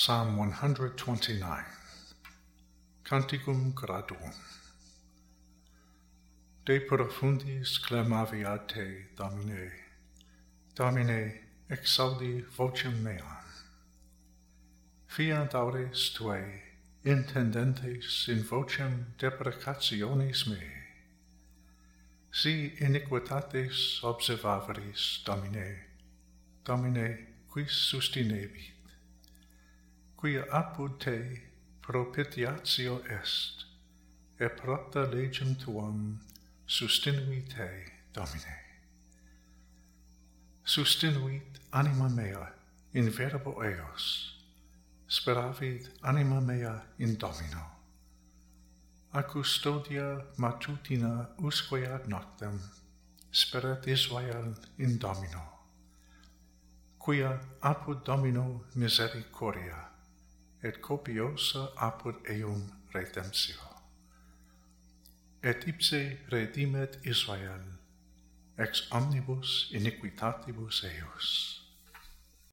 Psalm 129 Canticum Graduum De profundis clamavi te, Domine, Domine, exaudi vocem meam. Fiat aures tuae, intendentes in vocem deprecationis mei. Si iniquitates observaveris, Domine, Domine, quis sustinebit quia apud te propitiatio est, et propta legem tuam sustinui te, Domine. Sustinuit anima mea in verbo eos, speravit anima mea in Domino. A custodia matutina usque ad noctem, sperat Israel in Domino, quia apud Domino misericordia, et copiosa apud eum redemptio. Et ipse redimet Israel, ex omnibus iniquitatibus eius.